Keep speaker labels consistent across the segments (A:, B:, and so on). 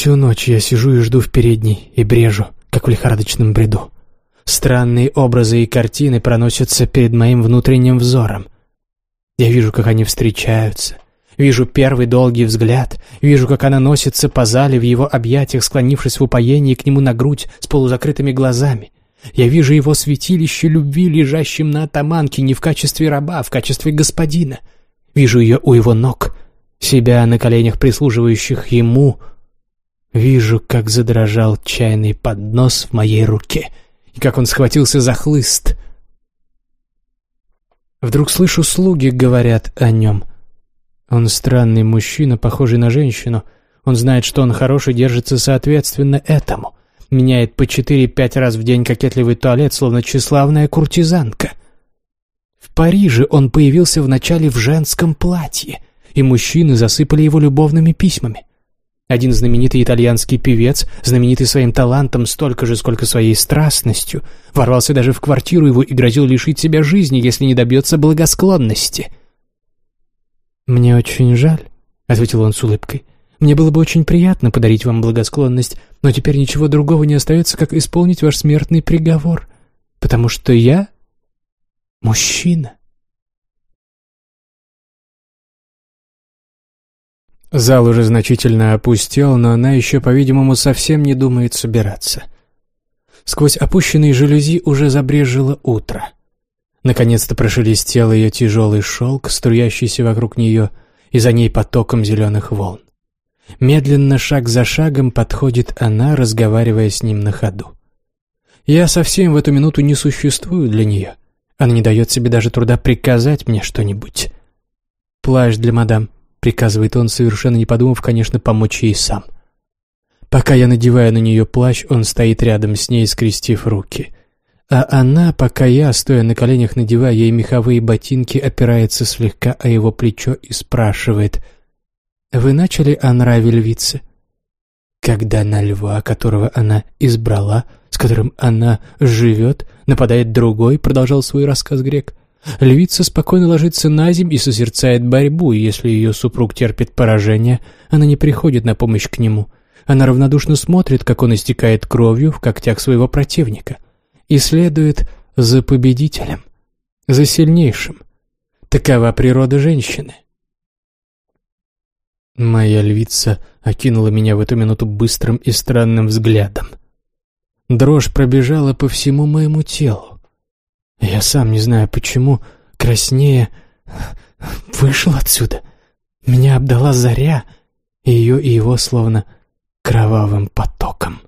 A: Всю ночь я сижу и жду в передней и брежу, как в лихорадочном бреду. Странные образы и картины проносятся перед моим внутренним взором. Я вижу, как они встречаются, вижу первый долгий взгляд, вижу, как она носится по зале в его объятиях, склонившись в упоении к нему на грудь с полузакрытыми глазами. Я вижу его святилище любви, лежащим на атаманке не в качестве раба, а в качестве господина. Вижу ее у его ног, себя на коленях прислуживающих ему. Вижу, как задрожал чайный поднос в моей руке — и как он схватился за хлыст. Вдруг слышу, слуги говорят о нем. Он странный мужчина, похожий на женщину. Он знает, что он хороший, держится соответственно этому. Меняет по четыре-пять раз в день кокетливый туалет, словно тщеславная куртизанка. В Париже он появился вначале в женском платье, и мужчины засыпали его любовными письмами. Один знаменитый итальянский певец, знаменитый своим талантом столько же, сколько своей страстностью, ворвался даже в квартиру его и грозил лишить себя жизни, если не добьется благосклонности. «Мне очень жаль», — ответил он с улыбкой. «Мне было бы очень приятно подарить вам благосклонность, но теперь ничего другого не остается, как исполнить ваш смертный приговор, потому что я мужчина». Зал уже значительно опустел, но она еще, по-видимому, совсем не думает собираться. Сквозь опущенные жалюзи уже забрежило утро. Наконец-то прошелестел ее тяжелый шелк, струящийся вокруг нее, и за ней потоком зеленых волн. Медленно, шаг за шагом, подходит она, разговаривая с ним на ходу. Я совсем в эту минуту не существую для нее. Она не дает себе даже труда приказать мне что-нибудь. «Плащ для мадам», — приказывает он, совершенно не подумав, конечно, помочь ей сам. Пока я надеваю на нее плащ, он стоит рядом с ней, скрестив руки. А она, пока я, стоя на коленях, надевая ей меховые ботинки, опирается слегка о его плечо и спрашивает, «Вы начали о нраве львицы?» Когда на льва, которого она избрала, с которым она живет, нападает другой, продолжал свой рассказ грек, Львица спокойно ложится на земь и созерцает борьбу, и если ее супруг терпит поражение, она не приходит на помощь к нему. Она равнодушно смотрит, как он истекает кровью в когтях своего противника, и следует за победителем, за сильнейшим. Такова природа женщины. Моя львица окинула меня в эту минуту быстрым и странным взглядом. Дрожь пробежала по всему моему телу. Я сам не знаю почему, краснее, вышел отсюда. Меня обдала заря, и ее и его словно кровавым потоком.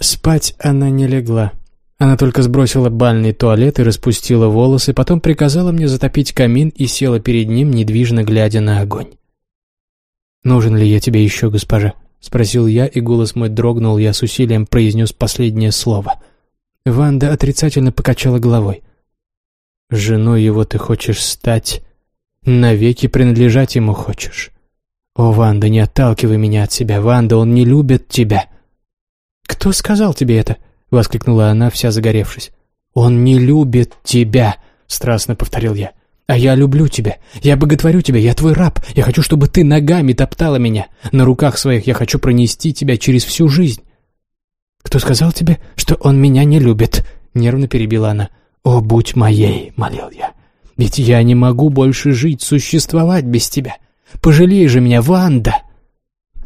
A: Спать она не легла. Она только сбросила бальный туалет и распустила волосы, потом приказала мне затопить камин и села перед ним, недвижно глядя на огонь. «Нужен ли я тебе еще, госпожа?» — спросил я, и голос мой дрогнул, я с усилием произнес последнее слово. Ванда отрицательно покачала головой. «Женой его ты хочешь стать, навеки принадлежать ему хочешь. О, Ванда, не отталкивай меня от себя, Ванда, он не любит тебя». «Кто сказал тебе это?» — воскликнула она, вся загоревшись. «Он не любит тебя», — страстно повторил я. А я люблю тебя, я боготворю тебя, я твой раб. Я хочу, чтобы ты ногами топтала меня. На руках своих я хочу пронести тебя через всю жизнь. Кто сказал тебе, что он меня не любит? Нервно перебила она. О, будь моей, молил я. Ведь я не могу больше жить, существовать без тебя. Пожалей же меня, Ванда.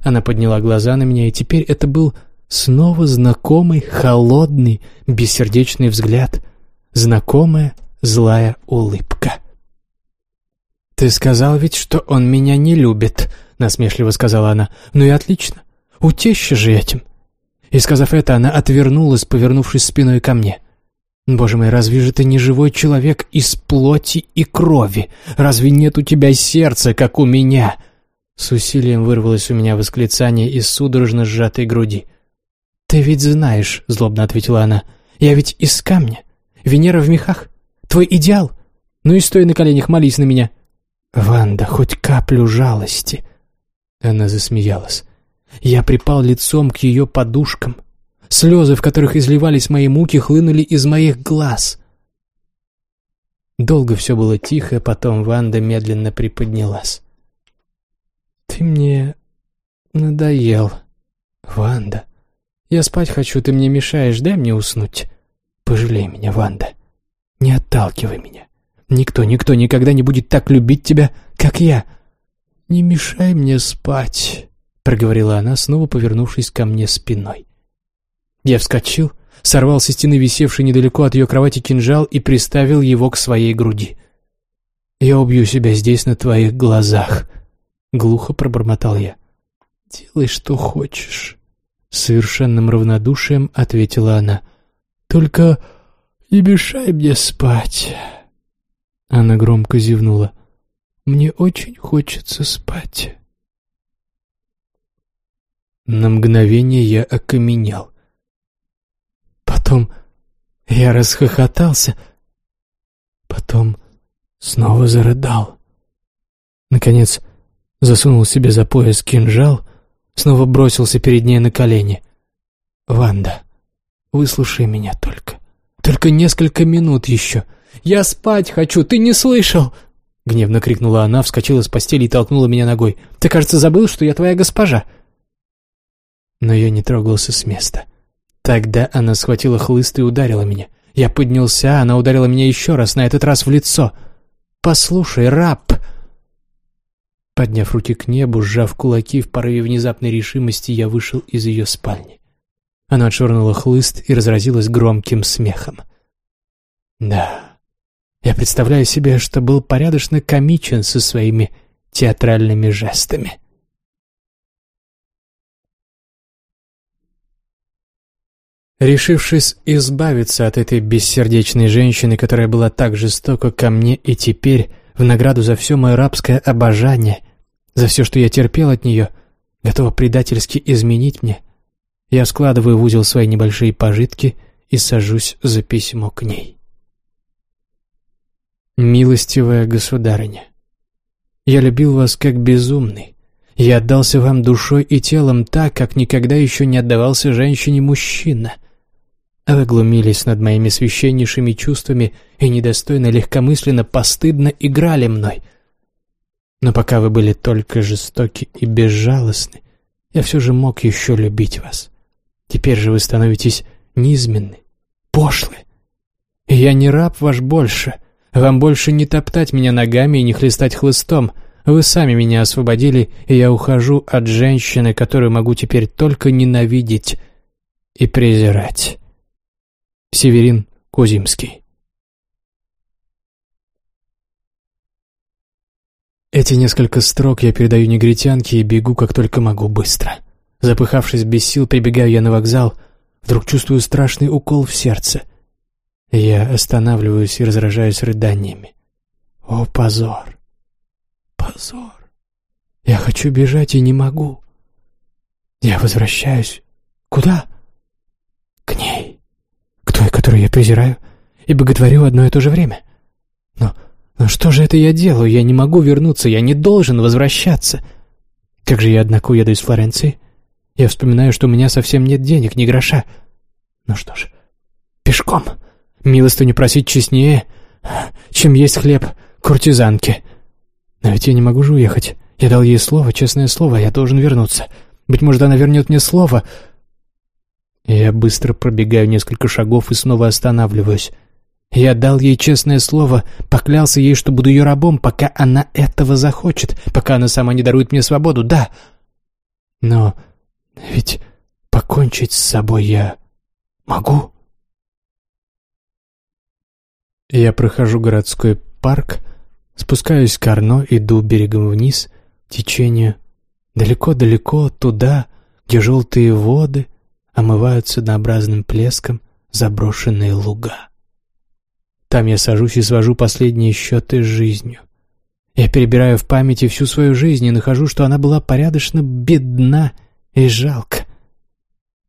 A: Она подняла глаза на меня, и теперь это был снова знакомый, холодный, бессердечный взгляд, знакомая злая улыбка. «Ты сказал ведь, что он меня не любит», — насмешливо сказала она. «Ну и отлично. Утеща же этим». И, сказав это, она отвернулась, повернувшись спиной ко мне. «Боже мой, разве же ты не живой человек из плоти и крови? Разве нет у тебя сердца, как у меня?» С усилием вырвалось у меня восклицание из судорожно сжатой груди. «Ты ведь знаешь», — злобно ответила она, — «я ведь из камня. Венера в мехах. Твой идеал. Ну и стой на коленях, молись на меня. «Ванда, хоть каплю жалости!» Она засмеялась. Я припал лицом к ее подушкам. Слезы, в которых изливались мои муки, хлынули из моих глаз. Долго все было тихо, потом Ванда медленно приподнялась. «Ты мне надоел, Ванда. Я спать хочу, ты мне мешаешь, дай мне уснуть. Пожалей меня, Ванда. Не отталкивай меня. Никто, никто никогда не будет так любить тебя, как я. Не мешай мне спать» проговорила она, снова повернувшись ко мне спиной. Я вскочил, сорвал со стены висевший недалеко от ее кровати кинжал и приставил его к своей груди. «Я убью себя здесь, на твоих глазах», — глухо пробормотал я. «Делай, что хочешь», — совершенным равнодушием ответила она. «Только не мешай мне спать». Она громко зевнула. «Мне очень хочется спать». На мгновение я окаменел. Потом я расхохотался. Потом снова зарыдал. Наконец засунул себе за пояс кинжал, снова бросился перед ней на колени. «Ванда, выслушай меня только. Только несколько минут еще. Я спать хочу, ты не слышал!» Гневно крикнула она, вскочила с постели и толкнула меня ногой. «Ты, кажется, забыл, что я твоя госпожа!» но я не трогался с места. Тогда она схватила хлыст и ударила меня. Я поднялся, она ударила меня еще раз, на этот раз в лицо. «Послушай, раб!» Подняв руки к небу, сжав кулаки в порыве внезапной решимости, я вышел из ее спальни. Она отшвырнула хлыст и разразилась громким смехом. Да, я представляю себе, что был порядочно комичен со своими театральными жестами. Решившись избавиться от этой бессердечной женщины, которая была так жестока ко мне и теперь, в награду за все мое рабское обожание, за все, что я терпел от нее, готова предательски изменить мне, я складываю в узел свои небольшие пожитки и сажусь за письмо к ней. «Милостивая государыня, я любил вас как безумный. Я отдался вам душой и телом так, как никогда еще не отдавался женщине мужчина. А вы глумились над моими священнейшими чувствами и недостойно легкомысленно, постыдно играли мной. Но пока вы были только жестоки и безжалостны, я все же мог еще любить вас. Теперь же вы становитесь низменны, пошлы. И я не раб ваш больше. Вам больше не топтать меня ногами и не хлестать хлыстом. Вы сами меня освободили, и я ухожу от женщины, которую могу теперь только ненавидеть и презирать». Северин Кузимский. Эти несколько строк я передаю негритянке и бегу, как только могу, быстро. Запыхавшись без сил, прибегаю я на вокзал, вдруг чувствую страшный укол в сердце. Я останавливаюсь и разражаюсь рыданиями. О, позор! Позор! Я хочу бежать и не могу. Я возвращаюсь. Куда? К ней той, которую я презираю и боготворю одно и то же время. Но, но что же это я делаю? Я не могу вернуться, я не должен возвращаться. Как же я, однако, уеду из Флоренции? Я вспоминаю, что у меня совсем нет денег, ни гроша. Ну что ж, пешком. Милостыню просить честнее, чем есть хлеб куртизанки. Но ведь я не могу же уехать. Я дал ей слово, честное слово, я должен вернуться. Быть может, она вернет мне слово, я быстро пробегаю несколько шагов и снова останавливаюсь. Я дал ей честное слово, поклялся ей, что буду ее рабом, пока она этого захочет, пока она сама не дарует мне свободу, да. Но ведь покончить с собой я могу. Я прохожу городской парк, спускаюсь к Арно, иду берегом вниз, течению, далеко-далеко туда, где желтые воды — омывают однообразным плеском заброшенные луга. Там я сажусь и свожу последние счеты с жизнью. Я перебираю в памяти всю свою жизнь и нахожу, что она была порядочно бедна и жалко.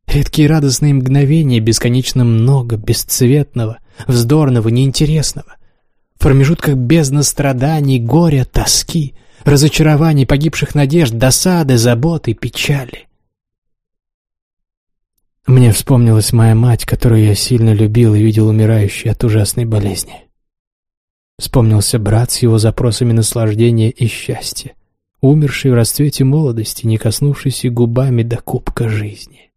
A: Редкие радостные мгновения, бесконечно много, бесцветного, вздорного, неинтересного. В промежутках бездна страданий, горя, тоски, разочарований, погибших надежд, досады, заботы, печали. Мне вспомнилась моя мать, которую я сильно любил и видел умирающей от ужасной болезни. Вспомнился брат с его запросами наслаждения и счастья. умерший в расцвете молодости, не коснувшийся губами до кубка жизни.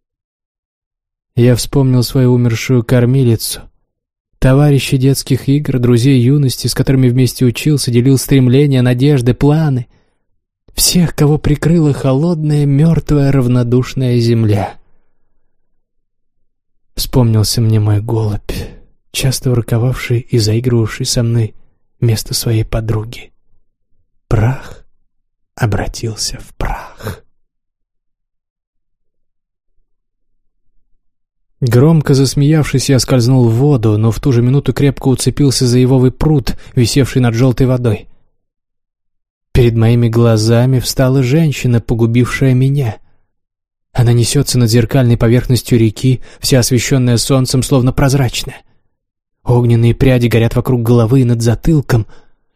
A: Я вспомнил свою умершую кормилицу, товарищей детских игр, друзей юности, с которыми вместе учился, делил стремления, надежды, планы. Всех, кого прикрыла холодная, мертвая, равнодушная земля. Вспомнился мне мой голубь, часто ворковавший и заигрывавший со мной место своей подруги. Прах обратился в прах. Громко засмеявшись, я скользнул в воду, но в ту же минуту крепко уцепился за ивовый пруд, висевший над желтой водой. Перед моими глазами встала женщина, погубившая меня. Она несется над зеркальной поверхностью реки, вся освещенная солнцем, словно прозрачная. Огненные пряди горят вокруг головы и над затылком.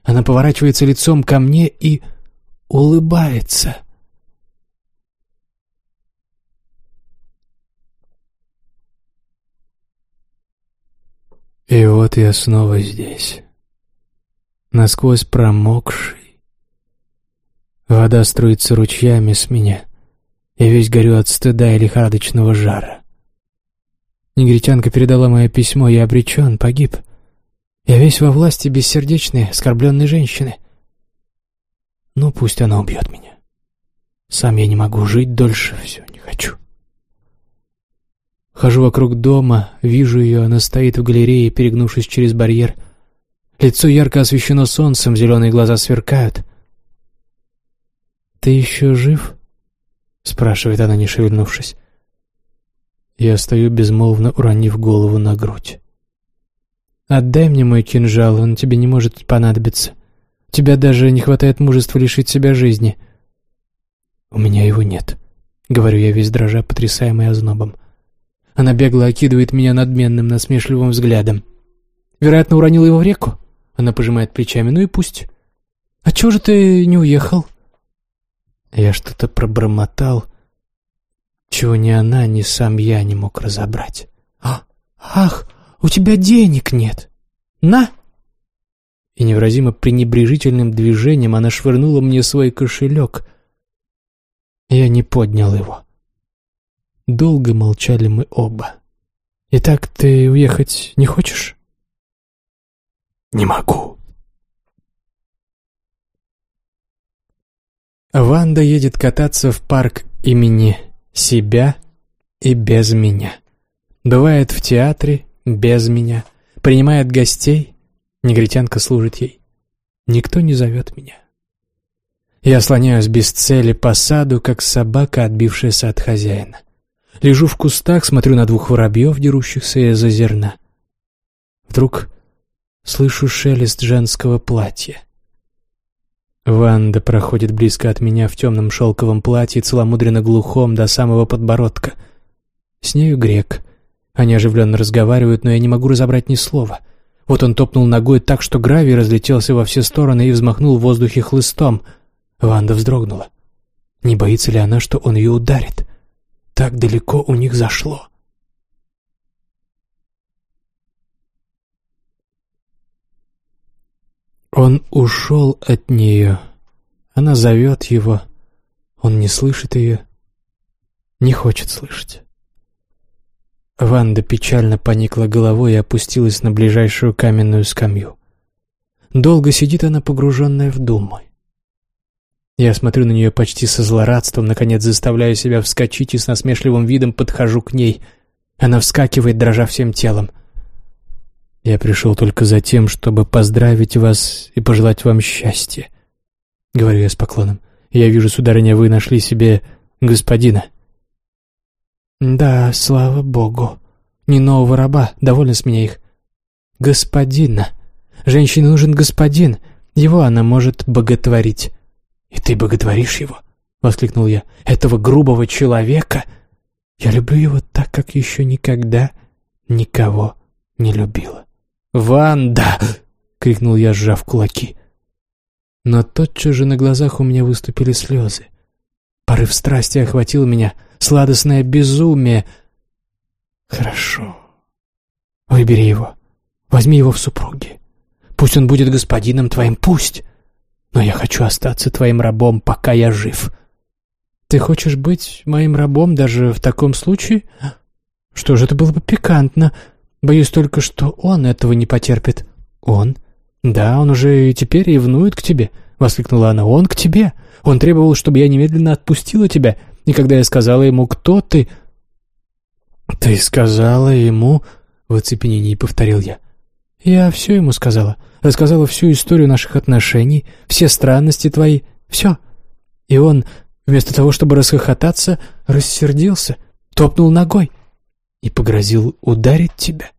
A: Она поворачивается лицом ко мне и улыбается. И вот я снова здесь, насквозь промокший. Вода струится ручьями с меня, и весь горю от стыда и лихорадочного жара. Негритянка передала мое письмо, я обречен, погиб. Я весь во власти бессердечной, оскорбленной женщины. Ну, пусть она убьет меня. Сам я не могу жить дольше, все, не хочу. Хожу вокруг дома, вижу ее, она стоит в галерее, перегнувшись через барьер. Лицо ярко освещено солнцем, зеленые глаза сверкают. «Ты еще жив?» — спрашивает она, не шевельнувшись. Я стою безмолвно, уронив голову на грудь. «Отдай мне мой кинжал, он тебе не может понадобиться. Тебя даже не хватает мужества лишить себя жизни». «У меня его нет», — говорю я весь дрожа, потрясаемый ознобом. Она бегло окидывает меня надменным, насмешливым взглядом. «Вероятно, уронил его в реку?» Она пожимает плечами. «Ну и пусть». «А чего же ты не уехал?» Я что-то пробормотал, чего ни она, ни сам я не мог разобрать. «А, ах, у тебя денег нет! На!» И невразимо пренебрежительным движением она швырнула мне свой кошелек. Я не поднял его. Долго молчали мы оба. «Итак, ты уехать не хочешь?» «Не могу». Ванда едет кататься в парк имени себя и без меня. Бывает в театре без меня. Принимает гостей. Негритянка служит ей. Никто не зовет меня. Я слоняюсь без цели по саду, как собака, отбившаяся от хозяина. Лежу в кустах, смотрю на двух воробьев, дерущихся из-за зерна. Вдруг слышу шелест женского платья. Ванда проходит близко от меня в темном шелковом платье, целомудренно глухом до самого подбородка. С нею грек. Они оживленно разговаривают, но я не могу разобрать ни слова. Вот он топнул ногой так, что гравий разлетелся во все стороны и взмахнул в воздухе хлыстом. Ванда вздрогнула. Не боится ли она, что он ее ударит? Так далеко у них зашло. Он ушел от нее. Она зовет его. Он не слышит ее. Не хочет слышать. Ванда печально поникла головой и опустилась на ближайшую каменную скамью. Долго сидит она, погруженная в думы. Я смотрю на нее почти со злорадством, наконец заставляю себя вскочить и с насмешливым видом подхожу к ней. Она вскакивает, дрожа всем телом. Я пришел только за тем, чтобы поздравить вас и пожелать вам счастья. Говорю я с поклоном. Я вижу, сударыня, вы нашли себе господина. Да, слава богу. Не нового раба, довольно с меня их. Господина. Женщине нужен господин. Его она может боготворить. «И ты боготворишь его?» — воскликнул я. «Этого грубого человека? Я люблю его так, как еще никогда никого не любила». «Ванда!» — крикнул я, сжав кулаки. Но тотчас же на глазах у меня выступили слезы. Порыв страсти охватил меня, сладостное безумие. «Хорошо. Выбери его. Возьми его в супруги. Пусть он будет господином твоим, пусть. Но я хочу остаться твоим рабом, пока я жив». «Ты хочешь быть моим рабом даже в таком случае? Что же, это было бы пикантно. Боюсь только, что он этого не потерпит». «Он? Да, он уже и теперь ревнует к тебе», — воскликнула она. «Он к тебе. Он требовал, чтобы я немедленно отпустила тебя, и когда я сказала ему, кто ты...» «Ты сказала ему...» — в оцепенении повторил я. «Я все ему сказала. Рассказала всю историю наших отношений, все странности твои, все. И он, вместо того, чтобы расхохотаться, рассердился, топнул ногой и погрозил ударить тебя».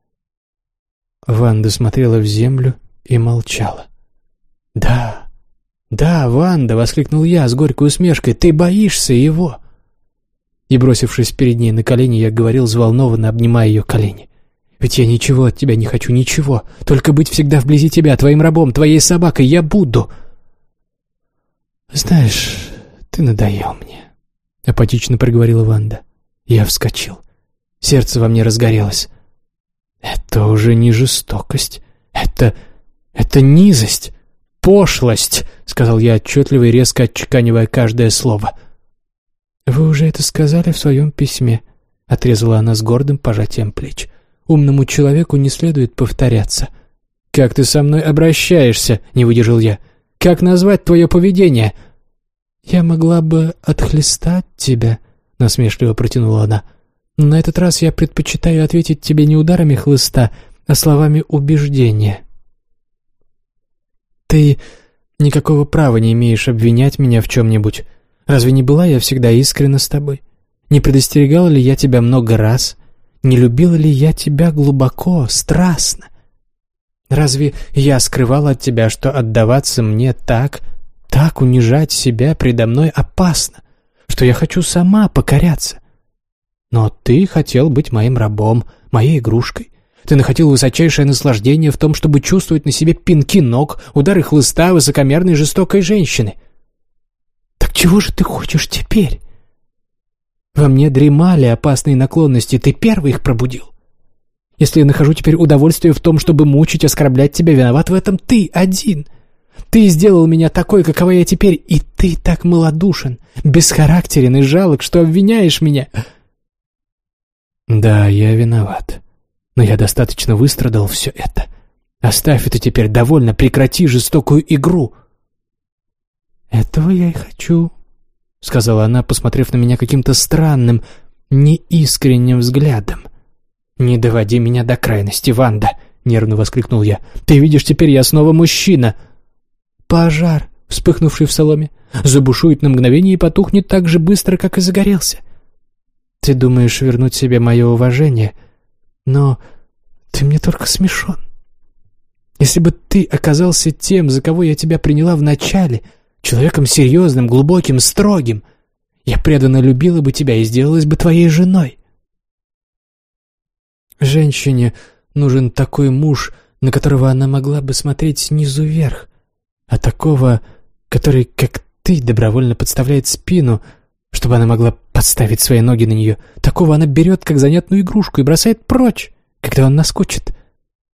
A: Ванда смотрела в землю и молчала. «Да, да, Ванда!» — воскликнул я с горькой усмешкой. «Ты боишься его!» И, бросившись перед ней на колени, я говорил взволнованно, обнимая ее колени. «Ведь я ничего от тебя не хочу, ничего. Только быть всегда вблизи тебя, твоим рабом, твоей собакой. Я буду!» «Знаешь, ты надоел мне», — апатично проговорила Ванда. Я вскочил. Сердце во мне разгорелось. «Это уже не жестокость. Это... это низость, пошлость», — сказал я отчетливо и резко отчеканивая каждое слово. «Вы уже это сказали в своем письме», — отрезала она с гордым пожатием плеч. «Умному человеку не следует повторяться». «Как ты со мной обращаешься?» — не выдержал я. «Как назвать твое поведение?» «Я могла бы отхлестать тебя», — насмешливо протянула она. «Но на этот раз я предпочитаю ответить тебе не ударами хлыста, а словами убеждения». «Ты никакого права не имеешь обвинять меня в чем-нибудь. Разве не была я всегда искренна с тобой? Не предостерегала ли я тебя много раз? Не любила ли я тебя глубоко, страстно? Разве я скрывала от тебя, что отдаваться мне так, так унижать себя предо мной опасно, что я хочу сама покоряться? Но ты хотел быть моим рабом, моей игрушкой. Ты находил высочайшее наслаждение в том, чтобы чувствовать на себе пинки ног, удары хлыста высокомерной жестокой женщины — чего же ты хочешь теперь? Во мне дремали опасные наклонности, ты первый их пробудил. Если я нахожу теперь удовольствие в том, чтобы мучить, оскорблять тебя, виноват в этом ты один. Ты сделал меня такой, какова я теперь, и ты так малодушен, бесхарактерен и жалок, что обвиняешь меня. Да, я виноват, но я достаточно выстрадал все это. Оставь это теперь, довольно, прекрати жестокую игру. «Этого я и хочу», — сказала она, посмотрев на меня каким-то странным, неискренним взглядом. «Не доводи меня до крайности, Ванда!» — нервно воскликнул я. «Ты видишь, теперь я снова мужчина!» «Пожар!» — вспыхнувший в соломе. «Забушует на мгновение и потухнет так же быстро, как и загорелся. Ты думаешь вернуть себе мое уважение, но ты мне только смешон. Если бы ты оказался тем, за кого я тебя приняла вначале, человеком серьезным, глубоким, строгим. Я преданно любила бы тебя и сделалась бы твоей женой. Женщине нужен такой муж, на которого она могла бы смотреть снизу вверх, а такого, который, как ты, добровольно подставляет спину, чтобы она могла подставить свои ноги на нее. Такого она берет, как занятную игрушку, и бросает прочь, когда он наскучит.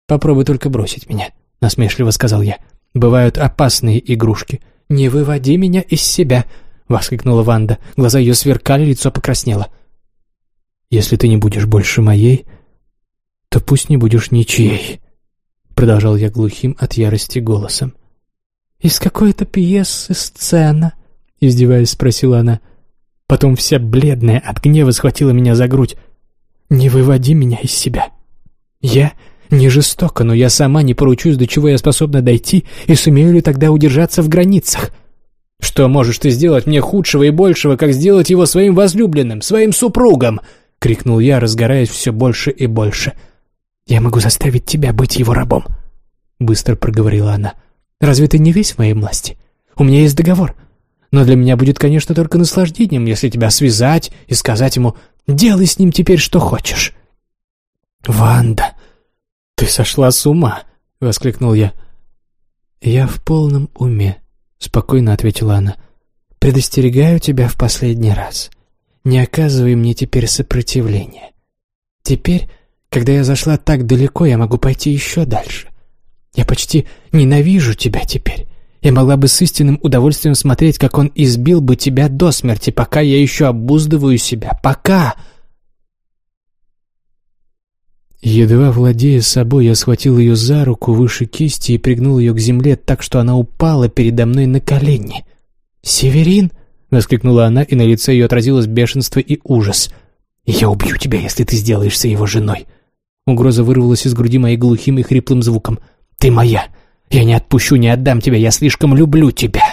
A: «Попробуй только бросить меня», — насмешливо сказал я. «Бывают опасные игрушки». «Не выводи меня из себя!» — воскликнула Ванда. Глаза ее сверкали, лицо покраснело. «Если ты не будешь больше моей, то пусть не будешь ничьей», — продолжал я глухим от ярости голосом. «Из какой это пьесы сцена?» — издеваясь, спросила она. Потом вся бледная от гнева схватила меня за грудь. «Не выводи меня из себя. Я не жестоко, но я сама не поручусь, до чего я способна дойти, и сумею ли тогда удержаться в границах. Что можешь ты сделать мне худшего и большего, как сделать его своим возлюбленным, своим супругом?» — крикнул я, разгораясь все больше и больше. «Я могу заставить тебя быть его рабом», — быстро проговорила она. «Разве ты не весь в моей власти? У меня есть договор. Но для меня будет, конечно, только наслаждением, если тебя связать и сказать ему «делай с ним теперь что хочешь». «Ванда», «Ты сошла с ума!» — воскликнул я. «Я в полном уме», — спокойно ответила она. «Предостерегаю тебя в последний раз. Не оказывай мне теперь сопротивления. Теперь, когда я зашла так далеко, я могу пойти еще дальше. Я почти ненавижу тебя теперь. Я могла бы с истинным удовольствием смотреть, как он избил бы тебя до смерти, пока я еще обуздываю себя. Пока!» Едва владея собой, я схватил ее за руку выше кисти и пригнул ее к земле так, что она упала передо мной на колени. «Северин!» — воскликнула она, и на лице ее отразилось бешенство и ужас. «Я убью тебя, если ты сделаешься его женой!» Угроза вырвалась из груди моей глухим и хриплым звуком. «Ты моя! Я не отпущу, не отдам тебя, я слишком люблю тебя!»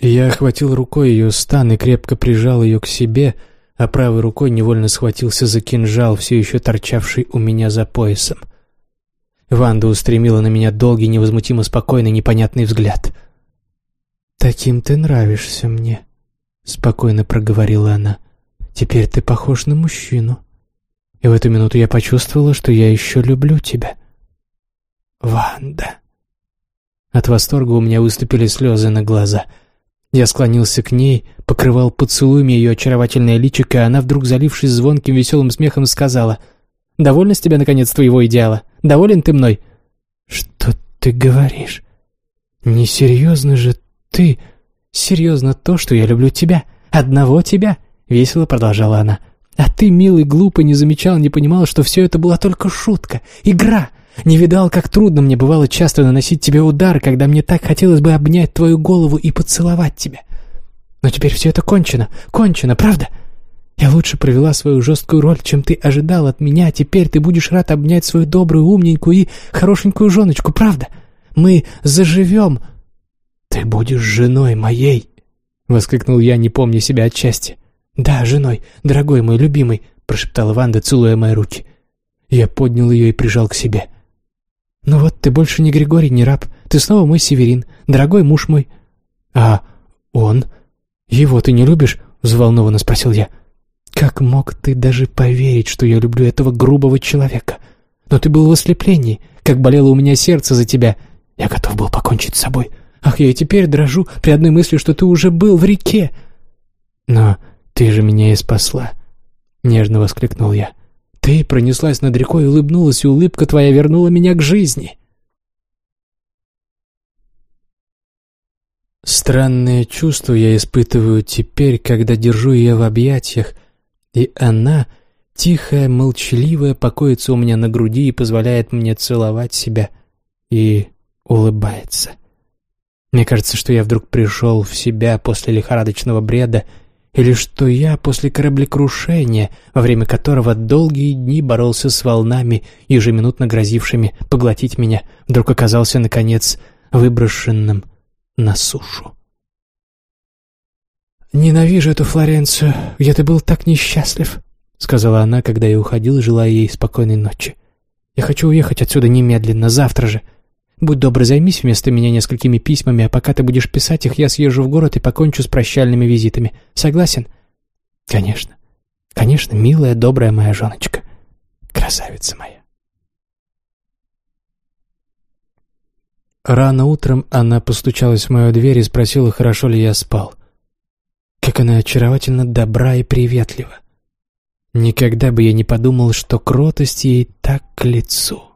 A: Я охватил рукой ее стан и крепко прижал ее к себе, — а правой рукой невольно схватился за кинжал, все еще торчавший у меня за поясом. Ванда устремила на меня долгий, невозмутимо спокойный, непонятный взгляд. «Таким ты нравишься мне», — спокойно проговорила она. «Теперь ты похож на мужчину. И в эту минуту я почувствовала, что я еще люблю тебя». «Ванда». От восторга у меня выступили слезы на глаза — я склонился к ней, покрывал поцелуями ее очаровательное личико, и она, вдруг залившись звонким веселым смехом, сказала, «Довольна с тебя, наконец, твоего идеала? Доволен ты мной?» «Что ты говоришь? Несерьезно же ты? Серьезно то, что я люблю тебя, одного тебя?» — весело продолжала она. «А ты, милый, глупый, не замечал, не понимал, что все это была только шутка, игра, не видал, как трудно мне бывало часто наносить тебе удар, когда мне так хотелось бы обнять твою голову и поцеловать тебя. Но теперь все это кончено, кончено, правда? Я лучше провела свою жесткую роль, чем ты ожидал от меня, а теперь ты будешь рад обнять свою добрую, умненькую и хорошенькую женочку, правда? Мы заживем. Ты будешь женой моей, — воскликнул я, не помня себя от счастья. «Да, женой, дорогой мой любимый», — прошептала Ванда, целуя мои руки. Я поднял ее и прижал к себе. «Ну вот, ты больше не Григорий, не раб. Ты снова мой Северин, дорогой муж мой». «А он? Его ты не любишь?» — взволнованно спросил я. «Как мог ты даже поверить, что я люблю этого грубого человека? Но ты был в ослеплении, как болело у меня сердце за тебя. Я готов был покончить с собой. Ах, я и теперь дрожу при одной мысли, что ты уже был в реке». «Но ты же меня и спасла», — нежно воскликнул я. Ты пронеслась над рекой улыбнулась, и улыбка твоя вернула меня к жизни. Странное чувство я испытываю теперь, когда держу ее в объятиях, и она, тихая, молчаливая, покоится у меня на груди и позволяет мне целовать себя и улыбается. Мне кажется, что я вдруг пришел в себя после лихорадочного бреда или что я после кораблекрушения, во время которого долгие дни боролся с волнами, ежеминутно грозившими поглотить меня, вдруг оказался, наконец, выброшенным на сушу. «Ненавижу эту Флоренцию, где ты был так несчастлив», — сказала она, когда я уходил, желая ей спокойной ночи. «Я хочу уехать отсюда немедленно, завтра же. Будь добр, займись вместо меня несколькими письмами, а пока ты будешь писать их, я съезжу в город и покончу с прощальными визитами. Согласен? Конечно. Конечно, милая, добрая моя женочка. Красавица моя. Рано утром она постучалась в мою дверь и спросила, хорошо ли я спал. Как она очаровательно добра и приветлива. Никогда бы я не подумал, что кротость ей так к лицу.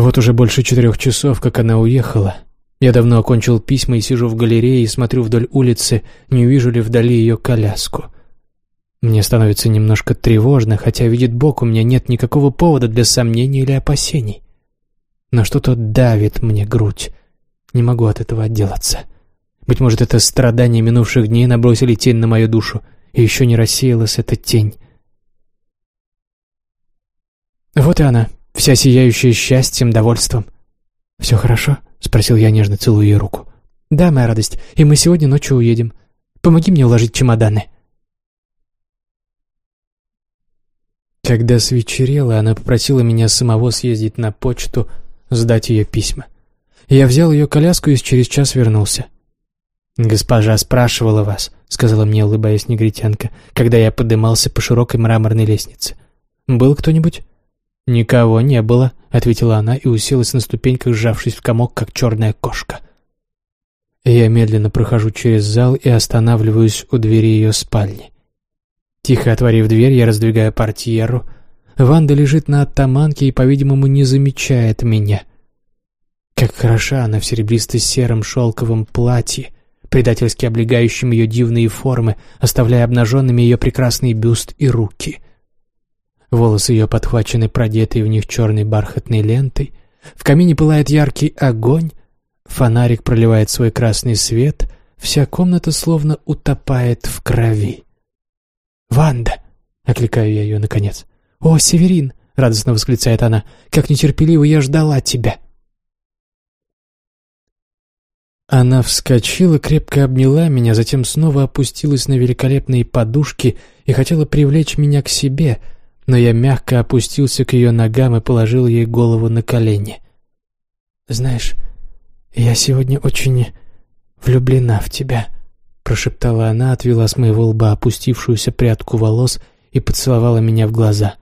A: Вот уже больше четырех часов, как она уехала. Я давно окончил письма и сижу в галерее и смотрю вдоль улицы, не увижу ли вдали ее коляску. Мне становится немножко тревожно, хотя, видит Бог, у меня нет никакого повода для сомнений или опасений. Но что-то давит мне грудь. Не могу от этого отделаться. Быть может, это страдания минувших дней набросили тень на мою душу, и еще не рассеялась эта тень. Вот и она, вся сияющая счастьем, довольством. «Все хорошо?» — спросил я, нежно целуя ее руку. «Да, моя радость, и мы сегодня ночью уедем. Помоги мне уложить чемоданы». Когда свечерело, она попросила меня самого съездить на почту, сдать ее письма. Я взял ее коляску и через час вернулся. «Госпожа спрашивала вас», — сказала мне, улыбаясь негритянка, когда я подымался по широкой мраморной лестнице. «Был кто-нибудь?» «Никого не было», — ответила она и уселась на ступеньках, сжавшись в комок, как черная кошка. Я медленно прохожу через зал и останавливаюсь у двери ее спальни. Тихо отворив дверь, я раздвигаю портьеру. Ванда лежит на оттаманке и, по-видимому, не замечает меня. Как хороша она в серебристо-сером шелковом платье, предательски облегающем ее дивные формы, оставляя обнаженными ее прекрасный бюст и руки. Волосы ее подхвачены продетой в них черной бархатной лентой, в камине пылает яркий огонь, фонарик проливает свой красный свет, вся комната словно утопает в крови. «Ванда!» — окликаю я ее наконец. «О, Северин!» — радостно восклицает она. «Как нетерпеливо я ждала тебя!» Она вскочила, крепко обняла меня, затем снова опустилась на великолепные подушки и хотела привлечь меня к себе, но я мягко опустился к ее ногам и положил ей голову на колени. «Знаешь, я сегодня очень влюблена в тебя», — прошептала она, отвела с моего лба опустившуюся прядку волос и поцеловала меня в глаза.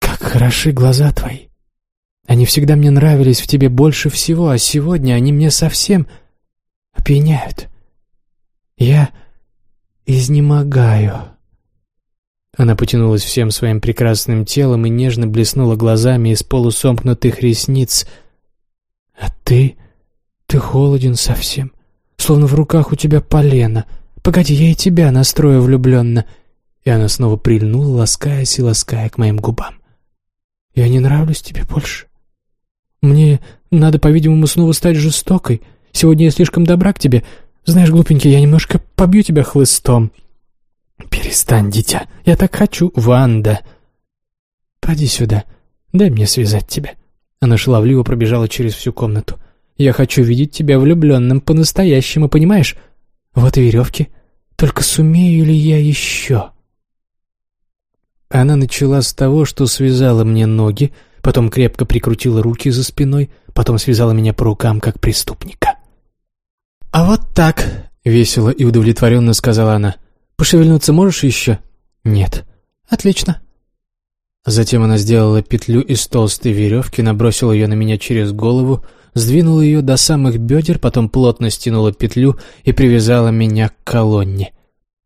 A: «Как хороши глаза твои! Они всегда мне нравились в тебе больше всего, а сегодня они мне совсем опьяняют. Я изнемогаю». Она потянулась всем своим прекрасным телом и нежно блеснула глазами из полусомкнутых ресниц. «А ты? Ты холоден совсем, словно в руках у тебя полено. Погоди, я и тебя настрою влюбленно». И она снова прильнула, ласкаясь и лаская к моим губам. «Я не нравлюсь тебе больше?» Мне надо, по-видимому, снова стать жестокой. Сегодня я слишком добра к тебе. Знаешь, глупенький, я немножко побью тебя хлыстом». «Перестань, дитя. Я так хочу, Ванда». «Поди сюда. Дай мне связать тебя». Она шаловливо пробежала через всю комнату. «Я хочу видеть тебя влюбленным по-настоящему, понимаешь? Вот и веревки. Только сумею ли я еще?» Она начала с того, что связала мне ноги, потом крепко прикрутила руки за спиной, потом связала меня по рукам, как преступника. «А вот так», — весело и удовлетворенно сказала она. «Пошевельнуться можешь еще?» «Нет». «Отлично». Затем она сделала петлю из толстой веревки, набросила ее на меня через голову, сдвинула ее до самых бедер, потом плотно стянула петлю и привязала меня к колонне.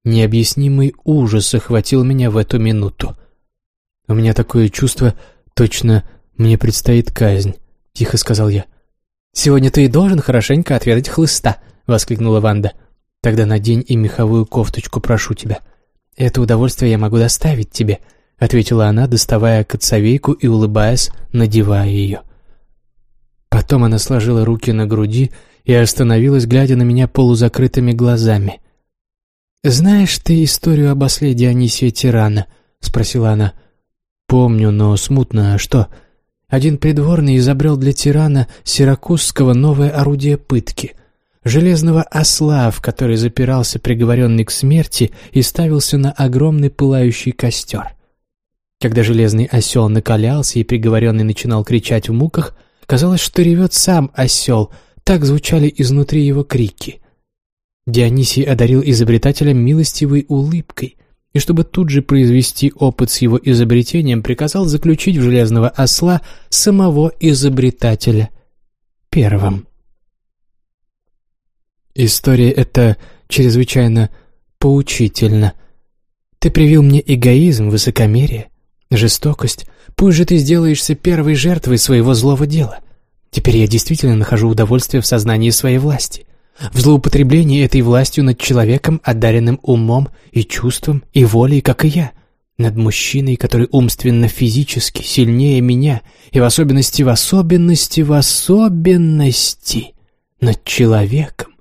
A: Необъяснимый ужас охватил меня в эту минуту. У меня такое чувство, «Точно, мне предстоит казнь», — тихо сказал я. «Сегодня ты и должен хорошенько отведать хлыста», — воскликнула Ванда. «Тогда надень и меховую кофточку, прошу тебя. Это удовольствие я могу доставить тебе», — ответила она, доставая коцовейку и, улыбаясь, надевая ее. Потом она сложила руки на груди и остановилась, глядя на меня полузакрытыми глазами. «Знаешь ты историю об осле Дионисия Тирана?» — спросила она. «Помню, но смутно. А что?» Один придворный изобрел для тирана Сиракузского новое орудие пытки — железного осла, в который запирался приговоренный к смерти и ставился на огромный пылающий костер. Когда железный осел накалялся и приговоренный начинал кричать в муках, казалось, что ревет сам осел, так звучали изнутри его крики. Дионисий одарил изобретателя милостивой улыбкой, и чтобы тут же произвести опыт с его изобретением, приказал заключить в железного осла самого изобретателя первым. История эта чрезвычайно поучительна. Ты привил мне эгоизм, высокомерие, жестокость. Пусть же ты сделаешься первой жертвой своего злого дела. Теперь я действительно нахожу удовольствие в сознании своей власти в злоупотреблении этой властью над человеком, одаренным умом и чувством и волей, как и я, над мужчиной, который умственно-физически сильнее меня, и в особенности, в особенности, в особенности над человеком,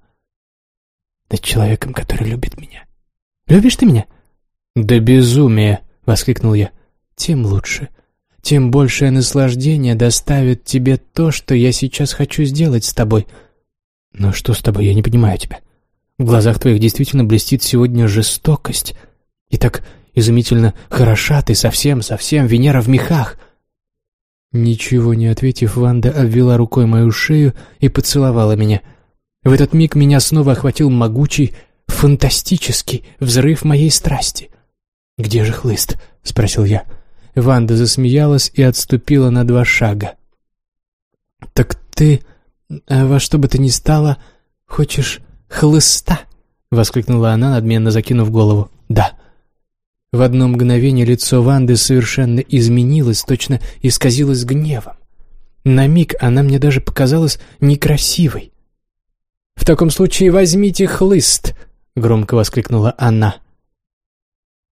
A: над человеком, который любит меня. Любишь ты меня? «Да безумие!» — воскликнул я. «Тем лучше. Тем большее наслаждение доставит тебе то, что я сейчас хочу сделать с тобой». «Но что с тобой? Я не понимаю тебя. В глазах твоих действительно блестит сегодня жестокость. И так изумительно хороша ты совсем-совсем, Венера в мехах». Ничего не ответив, Ванда обвела рукой мою шею и поцеловала меня. В этот миг меня снова охватил могучий, фантастический взрыв моей страсти. «Где же хлыст?» — спросил я. Ванда засмеялась и отступила на два шага. «Так ты «А во что бы то ни стало, хочешь хлыста?» — воскликнула она, надменно закинув голову. «Да». В одно мгновение лицо Ванды совершенно изменилось, точно исказилось гневом. На миг она мне даже показалась некрасивой. «В таком случае возьмите хлыст!» — громко воскликнула она.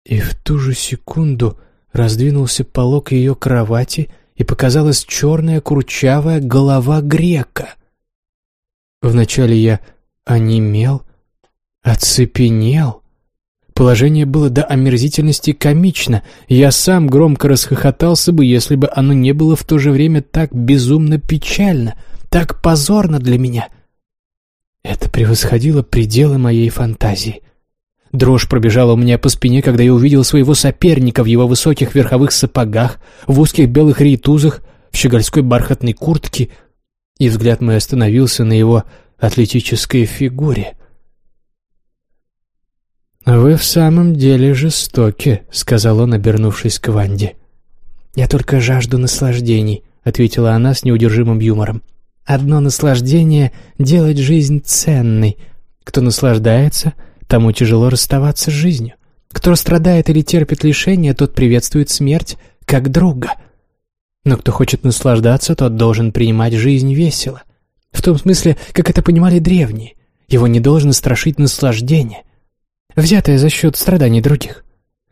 A: И в ту же секунду раздвинулся полог ее кровати, и показалась черная курчавая голова грека. Вначале я онемел, оцепенел. Положение было до омерзительности комично. Я сам громко расхохотался бы, если бы оно не было в то же время так безумно печально, так позорно для меня. Это превосходило пределы моей фантазии. Дрожь пробежала у меня по спине, когда я увидел своего соперника в его высоких верховых сапогах, в узких белых рейтузах, в щегольской бархатной куртке, и взгляд мой остановился на его атлетической фигуре. «Вы в самом деле жестоки», — сказал он, обернувшись к Ванде. «Я только жажду наслаждений», — ответила она с неудержимым юмором. «Одно наслаждение — делать жизнь ценной. Кто наслаждается — Тому тяжело расставаться с жизнью. Кто страдает или терпит лишения, тот приветствует смерть как друга. Но кто хочет наслаждаться, тот должен принимать жизнь весело. В том смысле, как это понимали древние. Его не должно страшить наслаждение, взятое за счет страданий других.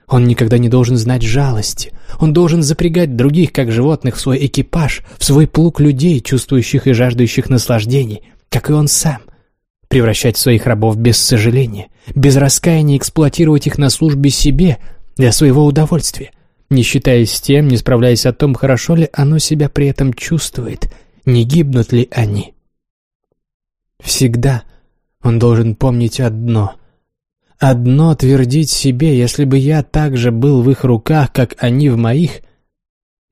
A: Он никогда не должен знать жалости. Он должен запрягать других, как животных, в свой экипаж, в свой плуг людей, чувствующих и жаждущих наслаждений, как и он сам – превращать своих рабов без сожаления, без раскаяния эксплуатировать их на службе себе для своего удовольствия, не считаясь с тем, не справляясь о том, хорошо ли оно себя при этом чувствует, не гибнут ли они. Всегда он должен помнить одно. Одно твердить себе, если бы я также был в их руках, как они в моих,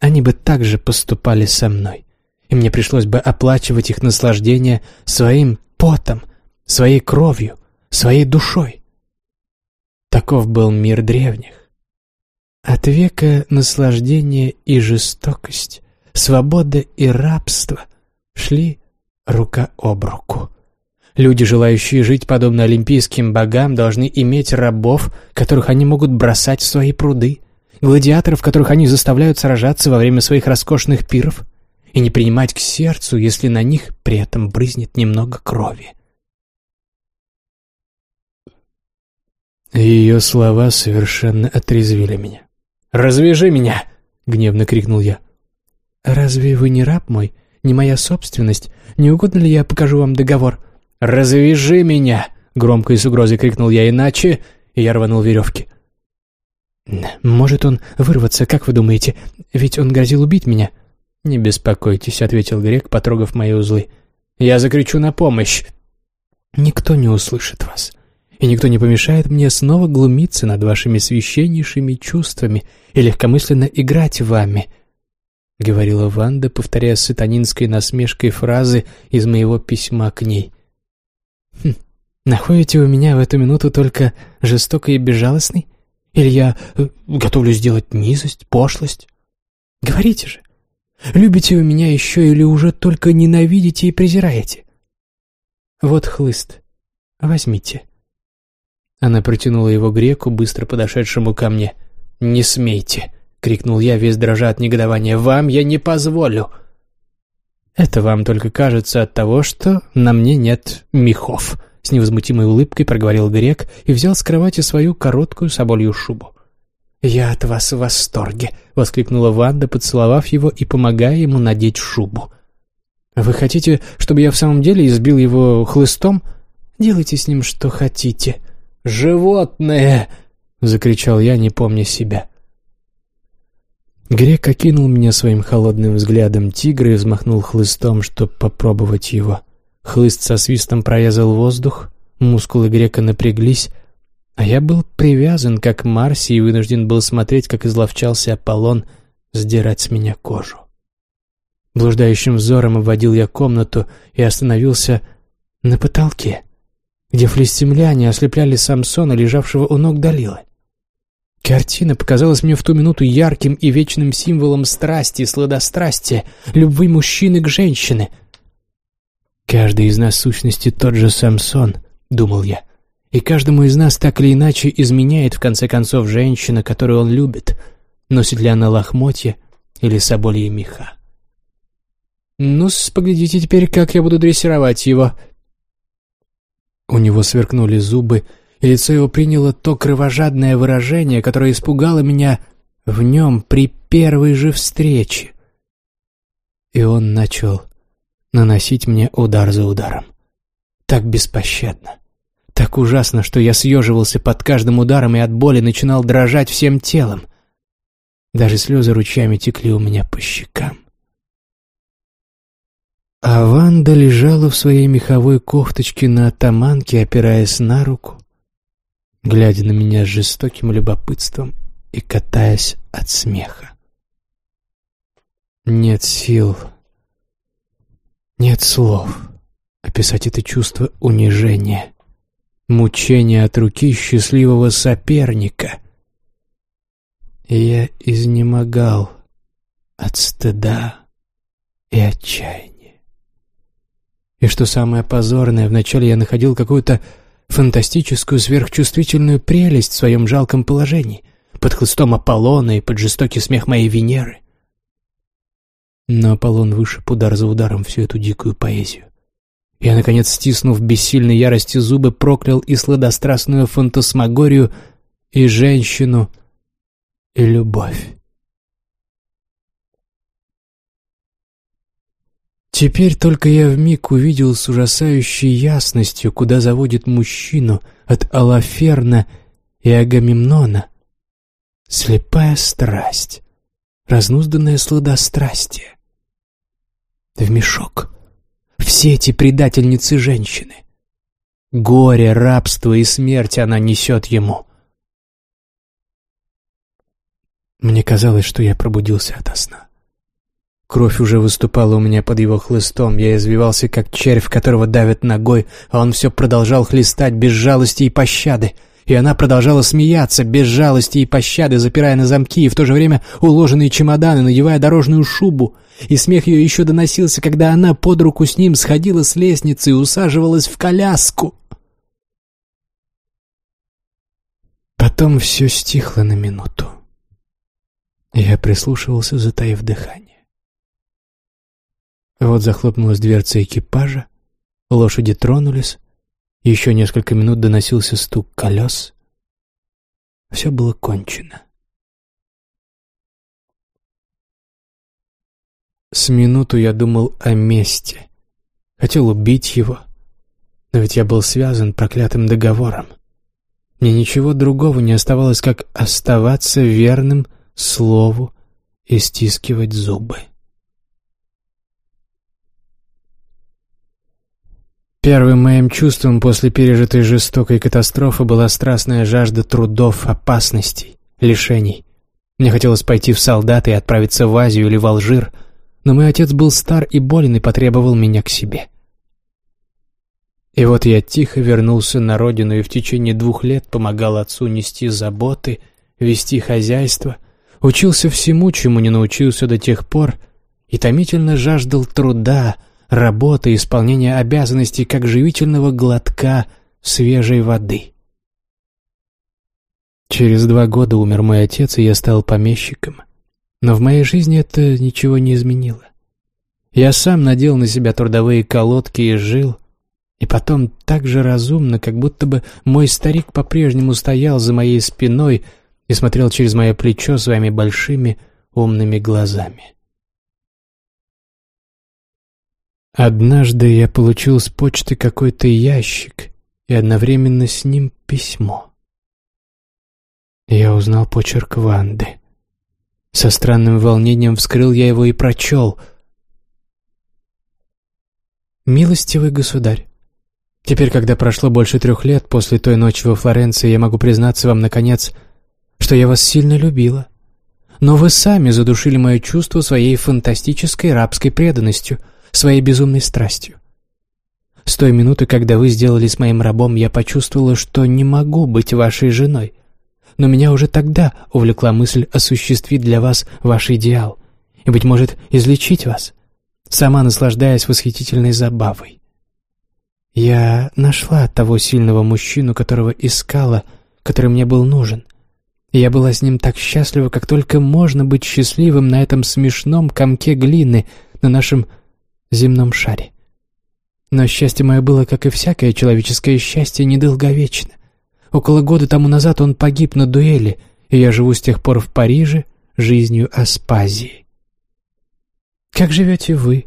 A: они бы также поступали со мной, и мне пришлось бы оплачивать их наслаждение своим потом – своей кровью, своей душой. Таков был мир древних. От века наслаждение и жестокость, свобода и рабство шли рука об руку. Люди, желающие жить подобно олимпийским богам, должны иметь рабов, которых они могут бросать в свои пруды, гладиаторов, которых они заставляют сражаться во время своих роскошных пиров, и не принимать к сердцу, если на них при этом брызнет немного крови. Ее слова совершенно отрезвили меня. «Развяжи меня!» — гневно крикнул я. «Разве вы не раб мой, не моя собственность? Не угодно ли я покажу вам договор?» «Развяжи меня!» — громко и с угрозой крикнул я, иначе... И я рванул веревки. «Может он вырваться, как вы думаете? Ведь он грозил убить меня». «Не беспокойтесь», — ответил Грек, потрогав мои узлы. «Я закричу на помощь». «Никто не услышит вас и никто не помешает мне снова глумиться над вашими священнейшими чувствами и легкомысленно играть вами», — говорила Ванда, повторяя сатанинской насмешкой фразы из моего письма к ней. «Хм, находите вы меня в эту минуту только жестокой и безжалостной? Или я э, готовлю сделать низость, пошлость? Говорите же, любите вы меня еще или уже только ненавидите и презираете? Вот хлыст, возьмите». Она протянула его греку, быстро подошедшему ко мне. «Не смейте!» — крикнул я, весь дрожа от негодования. «Вам я не позволю!» «Это вам только кажется от того, что на мне нет мехов», — с невозмутимой улыбкой проговорил грек и взял с кровати свою короткую соболью шубу. «Я от вас в восторге!» — воскликнула Ванда, поцеловав его и помогая ему надеть шубу. «Вы хотите, чтобы я в самом деле избил его хлыстом? Делайте с ним что хотите», «Животное!» — закричал я, не помня себя. Грек окинул меня своим холодным взглядом тигра и взмахнул хлыстом, чтобы попробовать его. Хлыст со свистом прорезал воздух, мускулы грека напряглись, а я был привязан, как Марси, и вынужден был смотреть, как изловчался Аполлон сдирать с меня кожу. Блуждающим взором обводил я комнату и остановился на потолке — где флистимляне ослепляли Самсона, лежавшего у ног Далилы. Картина показалась мне в ту минуту ярким и вечным символом страсти, сладострастия, любви мужчины к женщине. «Каждый из нас в сущности тот же Самсон», — думал я, И каждому из нас так или иначе изменяет, в конце концов, женщина, которую он любит, носит ли она лохмотья или собольи меха. ну поглядите теперь, как я буду дрессировать его». У него сверкнули зубы, лицо его приняло то кровожадное выражение, которое испугало меня в нем при первой же встрече. И он начал наносить мне удар за ударом. Так беспощадно. Так ужасно, что я съеживался под каждым ударом и от боли начинал дрожать всем телом. Даже слезы ручьями текли у меня по щекам. А Ванда лежала в своей меховой кофточке на атаманке, опираясь на руку, глядя на меня с жестоким любопытством и катаясь от смеха. Нет сил, нет слов описать это чувство унижения, мучения от руки счастливого соперника. И я изнемогал от стыда и отчаяния. И что самое позорное, вначале я находил какую-то фантастическую сверхчувствительную прелесть в своем жалком положении, под хлыстом Аполлона и под жестокий смех моей Венеры. Но Аполлон вышиб удар за ударом всю эту дикую поэзию. Я, наконец, стиснув бессильной ярости зубы, проклял и сладострастную фантасмагорию, и женщину, и любовь. Теперь только я вмиг увидел с ужасающей ясностью, куда заводит мужчину от Алаферна и Агамемнона. Слепая страсть, разнузданное сладострастие в мешок. Все эти предательницы женщины. Горе, рабство и смерть она несет ему. Мне казалось, что я пробудился ото сна. Кровь уже выступала у меня под его хлыстом, я извивался, как червь, которого давят ногой, а он все продолжал хлестать без жалости и пощады — и она продолжала смеяться, без жалости и пощады, запирая на замки и в то же время уложенные чемоданы, надевая дорожную шубу. И смех ее еще доносился, когда она под руку с ним сходила с лестницы и усаживалась в коляску. Потом все стихло на минуту. Я прислушивался, затаив дыхание. Вот захлопнулась дверца экипажа, лошади тронулись, еще несколько минут доносился стук колес. Все было кончено. С минуту я думал о мести. Хотел убить его. Но ведь я был связан проклятым договором. Мне ничего другого не оставалось, как оставаться верным слову и стискивать зубы. Первым моим чувством после пережитой жестокой катастрофы была страстная жажда трудов, опасностей, лишений. Мне хотелось пойти в солдаты и отправиться в Азию или в Алжир, но мой отец был стар и болен и потребовал меня к себе. И вот я тихо вернулся на родину и в течение двух лет помогал отцу нести заботы, вести хозяйство, учился всему, чему не научился до тех пор, и томительно жаждал труда, работы и исполнения обязанностей как живительного глотка свежей воды. Через два года умер мой отец, и я стал помещиком. Но в моей жизни это ничего не изменило. Я сам надел на себя трудовые колодки и жил, и потом так же разумно, как будто бы мой старик по-прежнему стоял за моей спиной и смотрел через мое плечо своими большими умными глазами. Однажды я получил с почты какой-то ящик и одновременно с ним письмо. Я узнал почерк Ванды. Со странным волнением вскрыл я его и прочел. «Милостивый государь, теперь, когда прошло больше трех лет после той ночи во Флоренции, я могу признаться вам, наконец, что я вас сильно любила. Но вы сами задушили мое чувство своей фантастической рабской преданностью — своей безумной страстью. С той минуты, когда вы сделались моим рабом, я почувствовала, что не могу быть вашей женой. Но меня уже тогда увлекла мысль осуществить для вас ваш идеал и, быть может, излечить вас, сама наслаждаясь восхитительной забавой. Я нашла того сильного мужчину, которого искала, который мне был нужен. Я была с ним так счастлива, как только можно быть счастливым на этом смешном комке глины на нашем земном шаре. Но счастье мое было, как и всякое человеческое счастье, недолговечно. Около года тому назад он погиб на дуэли, и я живу с тех пор в Париже жизнью Аспазии. Как живете вы?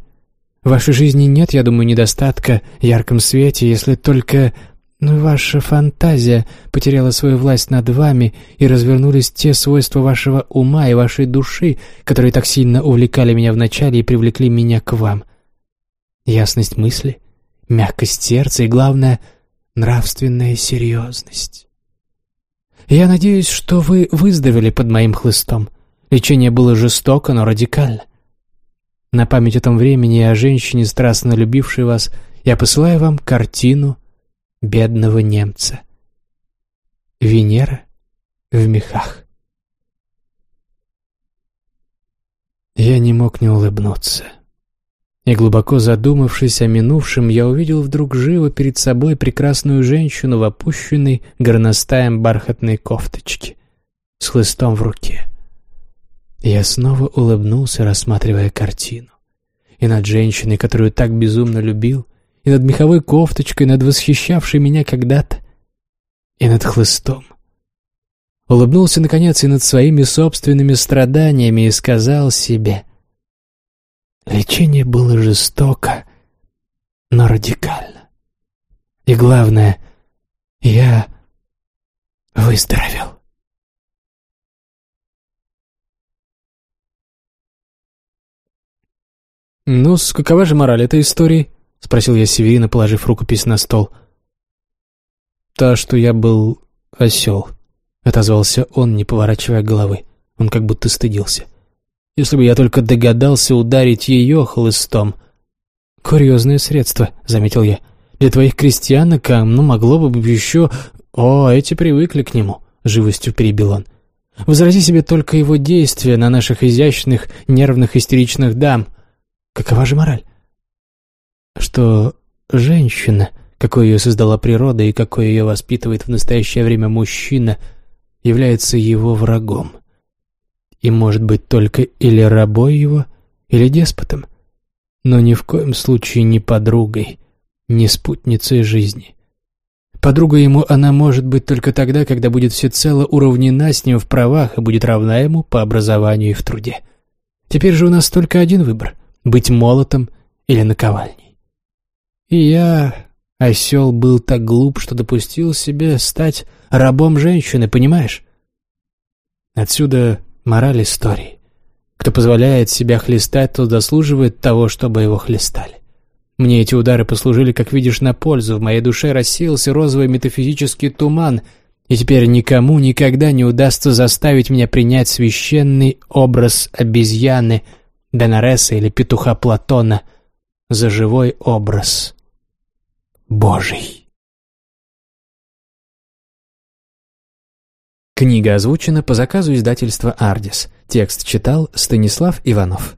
A: В вашей жизни нет, я думаю, недостатка ярком свете, если только ваша фантазия потеряла свою власть над вами и развернулись те свойства вашего ума и вашей души, которые так сильно увлекали меня вначале и привлекли меня к вам. Ясность мысли, мягкость сердца и, главное, нравственная серьезность. Я надеюсь, что вы выздоровели под моим хлыстом. Лечение было жестоко, но радикально. На память о том времени и о женщине, страстно любившей вас, я посылаю вам картину бедного немца. Венера в мехах. Я не мог не улыбнуться. И глубоко задумавшись о минувшем, я увидел вдруг живо перед собой прекрасную женщину в опущенной горностаем бархатной кофточке с хлыстом в руке. Я снова улыбнулся, рассматривая картину. И над женщиной, которую так безумно любил, и над меховой кофточкой, над восхищавшей меня когда-то, и над хлыстом. Улыбнулся, наконец, и над своими собственными страданиями и сказал себе, лечение было жестоко, но радикально. И главное, я выздоровел.
B: ну какова же мораль этой истории?» — спросил я Северина, положив рукопись на стол. «Та, что я был осел», — отозвался он, не поворачивая головы. Он как будто стыдился. «Если бы я только догадался ударить ее хлыстом...»
A: «Курьезное средство», — заметил я. «Для твоих крестьянок, ну, могло бы еще...» «О, эти привыкли к нему», — живостью перебил он. «Возрази себе только его действия на наших изящных, нервных, истеричных дам. Какова же мораль? Что женщина, какой ее создала природа и какой ее воспитывает в настоящее время мужчина, является его врагом. И может быть только или рабой его, или деспотом, но ни в коем случае не подругой, не спутницей жизни. Подруга ему она может быть только тогда, когда будет всецело уравнена с ним в правах и будет равна ему по образованию и в труде. Теперь же у нас только один выбор — быть молотом или наковальней. И я, осел, был так глуп, что допустил себе стать рабом женщины, понимаешь? Отсюда мораль истории. Кто позволяет себя хлестать, тот заслуживает того, чтобы его хлестали. Мне эти удары послужили, как видишь, на пользу. В моей душе рассеялся розовый метафизический туман, и теперь никому никогда не удастся заставить меня принять священный образ обезьяны — Донареса или петуха Платона за живой образ Божий.
B: Книга озвучена по заказу издательства «Ардис». Текст читал Станислав Иванов.